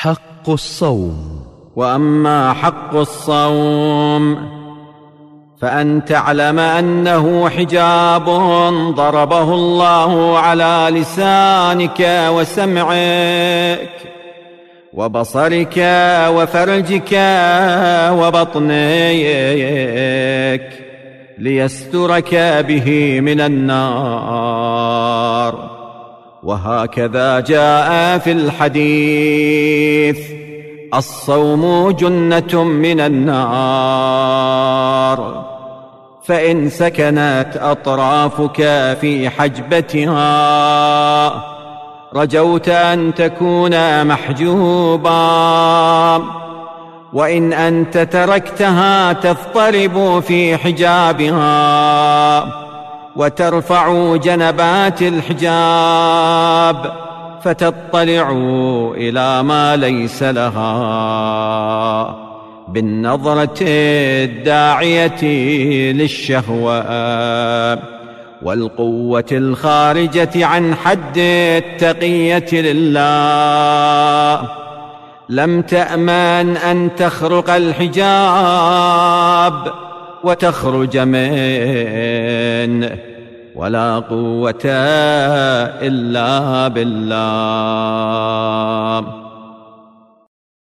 حق الصوم. وأما حق الصوم فأن تعلم أنه حجاب ضربه الله على لسانك وسمعك وبصرك وفرجك وبطنيك ليسترك به من النار. وهكذا جاء في الحديث. الصوم جنة من النار. فإن سكنت أطرافك في حجبتها رجوت أن تكون محجوبا. وإن أنت تركتها تضطرب في حجابها. وترفع جنبات الحجاب فتطلع إلى ما ليس لها. بالنظرة الداعية للشهوة والقوة الخارجة عن حد التقية لله. لم تأمن أن تخرق الحجاب وتخرج منه ولا قوة إلا بالله.